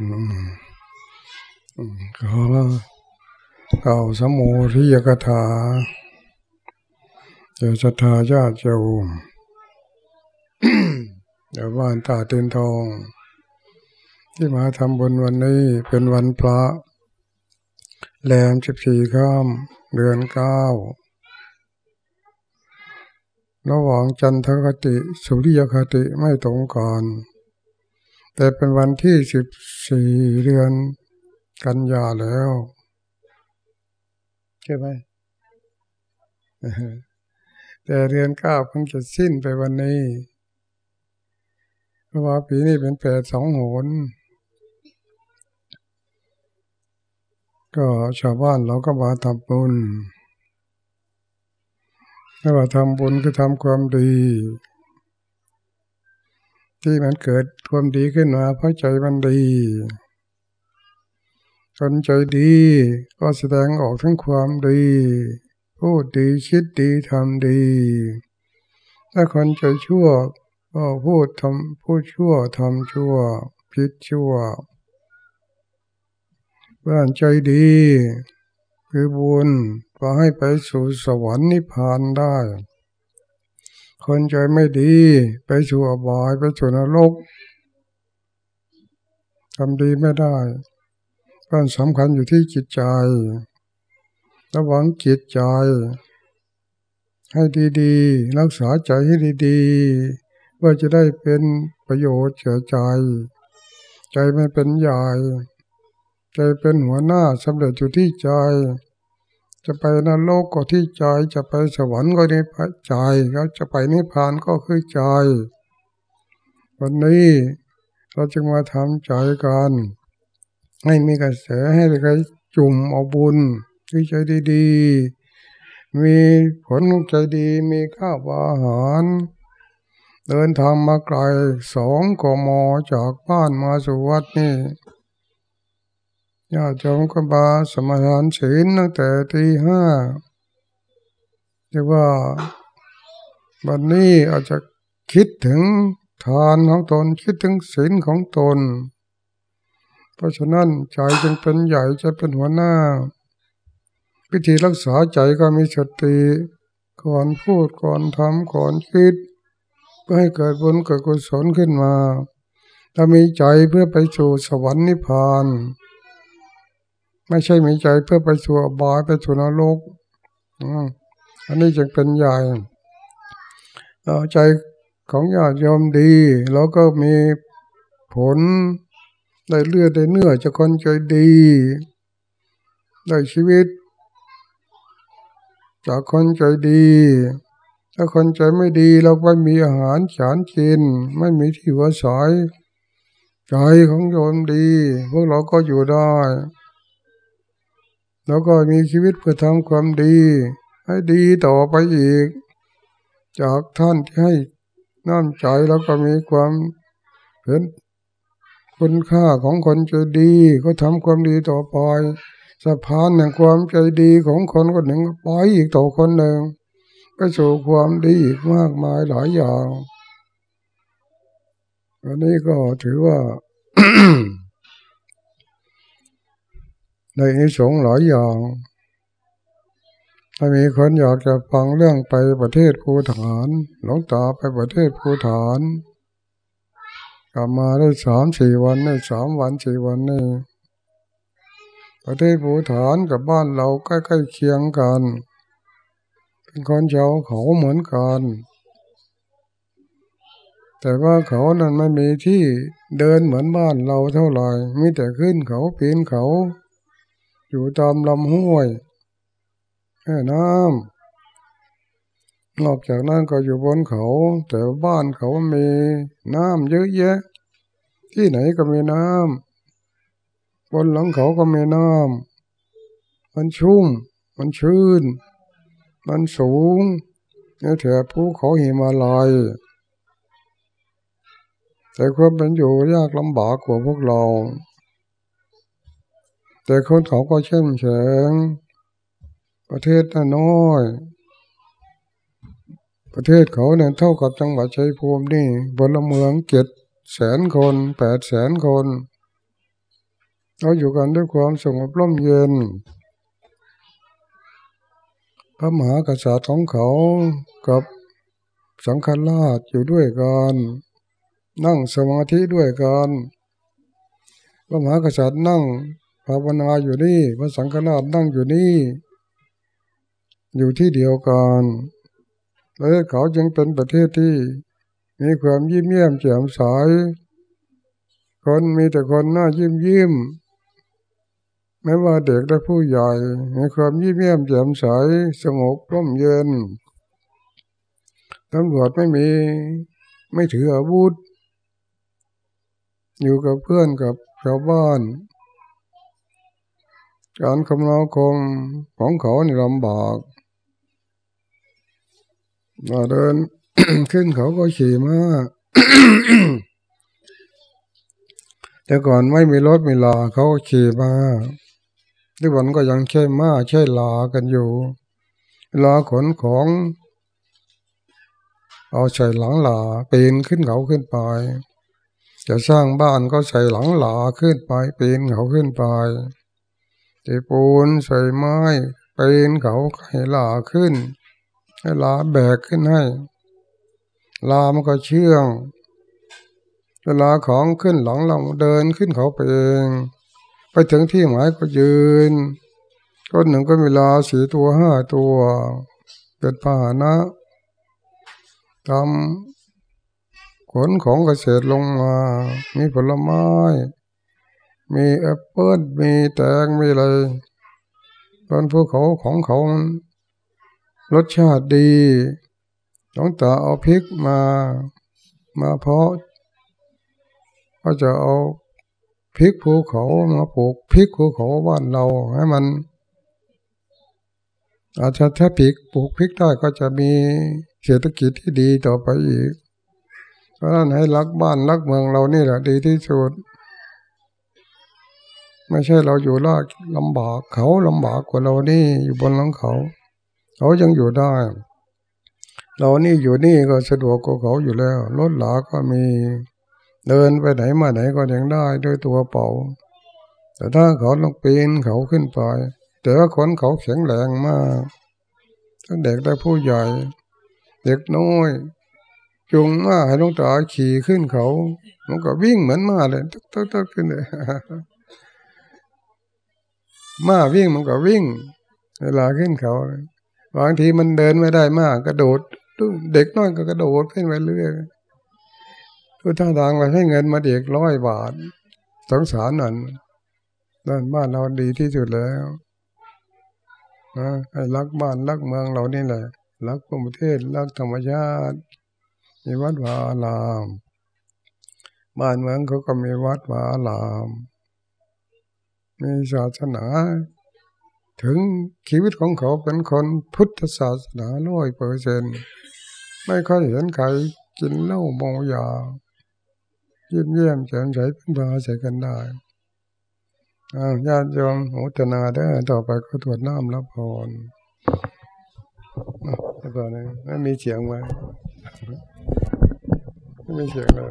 อืมก็เก่าสมุทิยกถาเจ้าศรัทธาญาติโยมเดี๋ยวบ้านตาเต็นทอง ที่มาทำบุญวันนี้เป็นวันพระแรมสิบสี่ข้ามเดือนเก้าระหว่างจันทคติ สุริยคติไม่ตรงกัน แต่เป็นวันที่สิบสี่เดือนกันยาแล้วใช่ไหมแต่เดือนเก้าเพิ่งจะสิ้นไปวันนี้เพราะว่าปีนี้เป็นแปดสองโหนก็ชาวบ้านเราก็มาทำบุญถ้าว่าทำบุญคือทำความดี ที่มันเกิดความดีขึ้นมา เพราะใจมันดี คนใจดีก็แสดงออกทั้งความดี พูดดีคิดดีทำดี ถ้าคนใจชั่วก็พูดทำพูดชั่วทำชั่วพิดชั่วบ้านใจดี คือบุญก็ให้ไปสู่สวรรค์นิพพานได้ คนใจไม่ดีไปสู่อบายไปสู่นรกทำดีไม่ได้ก็สำคัญอยู่ที่จิตใจระวังจิตใจ ให้ดีๆ รักษาใจให้ดีๆ เพื่อจะได้เป็นประโยชน์เฉยใจ ใจไม่เป็นใหญ่ ใจเป็นหัวหน้าสำเร็จอยู่ที่ใจ จะไปนรกก็ที่ใจ จะไปสวรรค์ก็ในใจเขาจะไปนิพพานก็คือใจ วันนี้เราจึงมาทำใจกันให้มีกระแสให้ใครจุ่มเอาบุญที่ใจดีๆ มีผลใจดีมีข้าวอาหารเดินทางมาไกลสองกมจากบ้านมาสู่วัดนี่ ญาติโยมก็มาสมาทานศีลตั้งแต่ตีห้าเรียกว่าวันนี้อาจจะคิดถึงทานของตนคิดถึงศีลของตน เพราะฉะนั้นใจจึงเป็นใหญ่จะเป็นหัวหน้าวิธีรักษาใจก็มีสติก่อนพูดก่อนทำก่อนคิด เพื่อให้เกิดบุญเกิดกุศลขึ้นมาถ้ามีใจเพื่อไปสู่สวรรค์นิพพาน ไม่ใช่มีใจเพื่อไปสู่อบายไปสู่นรกอันนี้จึงเป็นใหญ่ใจของญาติยอมดีแล้วก็มีผลได้เลือดได้เนื้อจะคนใจดี ได้ชีวิต จากคนใจดี ถ้าคนใจไม่ดีเราไม่มีอาหารฉานกิน ไม่มีที่หัวสายใจของโยมดี พวกเราก็อยู่ได้ แล้วก็มีชีวิตเพื่อทำความดี ให้ดีต่อไปอีก จากท่านที่ให้น้ำใจแล้วก็มีความเห็นคุณค่าของคนใจดี ก็ทำความดีต่อไปสะพานแห่งความใจดีของคนคนหนึ่งไปอีกต่อคนหนึ่งก็สู่ความดีอีกมากมายหลายอย่างอันนี้ก็ถือว่า ในนิสงหลายอย่าง ถ้ามีคนอยากจะฟังเรื่องไปประเทศภูฐานหลวงตาไปประเทศภูฐาน กลับมาได้สามสี่วันได้สามวันสี่วันนี่ประเทศภูฐานกับบ้านเราใกล้ๆเคียงกัน เป็นคนชาวเขาเหมือนกัน แต่ว่าเขานั้นไม่มีที่เดินเหมือนบ้านเราเท่าไหร่มีแต่ขึ้นเขาปีนเขา อยู่ตามลำห้วยแค่น้ำนอกจากนั้นก็อยู่บนเขา แต่บ้านเขามีน้ำเยอะแยะ ที่ไหนก็มีน้ำบนหลังเขาก็มีน้ำมันชุ่ม มันชื้น มันสูงในแถบภูเขาหิมาลัยแต่ความเป็นอยู่ยากลำบากกว่าพวกเรา แต่คนเขาก็เข้มแข็งประเทศน้อย ประเทศเขาเนี่ยเท่ากับจังหวัดชัยภูมินี่บนละเมืองเจ็ดแสนคนแปดแสนคนเราอยู่กันด้วยความสงบร่มเย็น พระมหากษัตริย์ของเขากับสังฆราชอยู่ด้วยกันนั่งสมาธิด้วยกันพระมหากษัตริย์นั่ง ภาวนาอยู่นี่พระสังฆราชนั่งอยู่นี่ อยู่ที่เดียวกันประเทศเขาจึงเป็นประเทศที่มีความยิ้มเยี่ยมแจ่มใสคนมีแต่คนหน้ายิ้มยิ้มไม่ว่าเด็กและผู้ใหญ่มีความยิ้มเยี่ยมแจ่มใสสงบร่มเย็นตำรวจไม่มีไม่ถืออาวุธ อยู่กับเพื่อนกับชาวบ้าน การคำนาคมของเขานี่ลำบากมาเดินขึ้นเขาก็ขี่มาแต่ก่อนไม่มีรถมีลาเขาขี่มาทุกวันก็ยังใช่มาใช่ลากันอยู่ลาขนของ เอาใส่หลังหลาปีนขึ้นเขาขึ้นไป จะสร้างบ้านก็ใส่หลังหลาขึ้นไปปีนเขาขึ้นไป จะปูนใส่ไม้ปีนเขาให้ลาขึ้น ให้ลาแบกขึ้นให้ ลามันก็เชื่อง เวลาของขึ้นหลังเราเดินขึ้นเขาไปเอง ไปถึงที่หมายก็ยืนคนหนึ่งก็มีลาสีตัวห้าตัวเป็นพาหนะทำขนของเกษตรลงมา มีผลไม้ มีแอปเปิ้ลมีแตงมีอะไรตอนพวกเขาของเขารสชาติดีต้องตาเอาพริกมามาเพาะ ก็จะเอาพริกภูเขามาปลูกพริกภูเขาบ้านเราให้มัน อาจจะถ้าพริกปลูกพริกได้ก็จะมีเศรษฐกิจที่ดีต่อไปอีก เพราะนั้นให้รักบ้านรักเมืองเรานี่แหละดีที่สุด ไม่ใช่เราอยู่ลากลำบากเขาลำบากกว่าเรานี่อยู่บนหลังเขา เขายังอยู่ได้ เรานี่อยู่นี่ก็สะดวกกว่าเขาอยู่แล้วรถหลาก็มีเดินไปไหนมาไหนก็ยังได้ด้วยตัวเป่า แต่ถ้าเขาลงปีนเขาขึ้นไปแต่ว่าคนเขาแข็งแรงมากทั้งเด็กและผู้ใหญ่ เด็กน้อย จุงมาให้ลุงตาขี่ขึ้นเขา มันก็วิ่งเหมือนมาเลยตึกตึ๊กตึ๊กขึ้นเลย มาวิ่งมันก็วิ่ง เวลาขึ้นเขาบางทีมันเดินไม่ได้มากกระโดดเด็กน้อยก็กระโดดขึ้นไปเรื่อยทุกท่าทางไปให้เงินมาเด็กร้อยบาทสงสารนั่นนั่นบ้านเราดีที่สุดแล้วนะให้รักบ้านรักเมืองเรานี่แหละ รักประเทศรักธรรมชาติ มีวัดวาลาม บ้านเมืองเขาก็มีวัดวาลาม มีศาสนา ถึงชีวิตของเขาเป็นคนพุทธศาสนาร้อยเปอร์เซนไม่ค่อยเห็นใครกินเหล้าเมายาเยี่ยมเยี่ยมแจ่มใสเป็นบาใส่กันได้ญาติโยมโหตนาได้ต่อไปก็ตรวจน้ำรับพรแล้วก็นี่ไม่มีเสียงไหมไม่มีเสียงเลย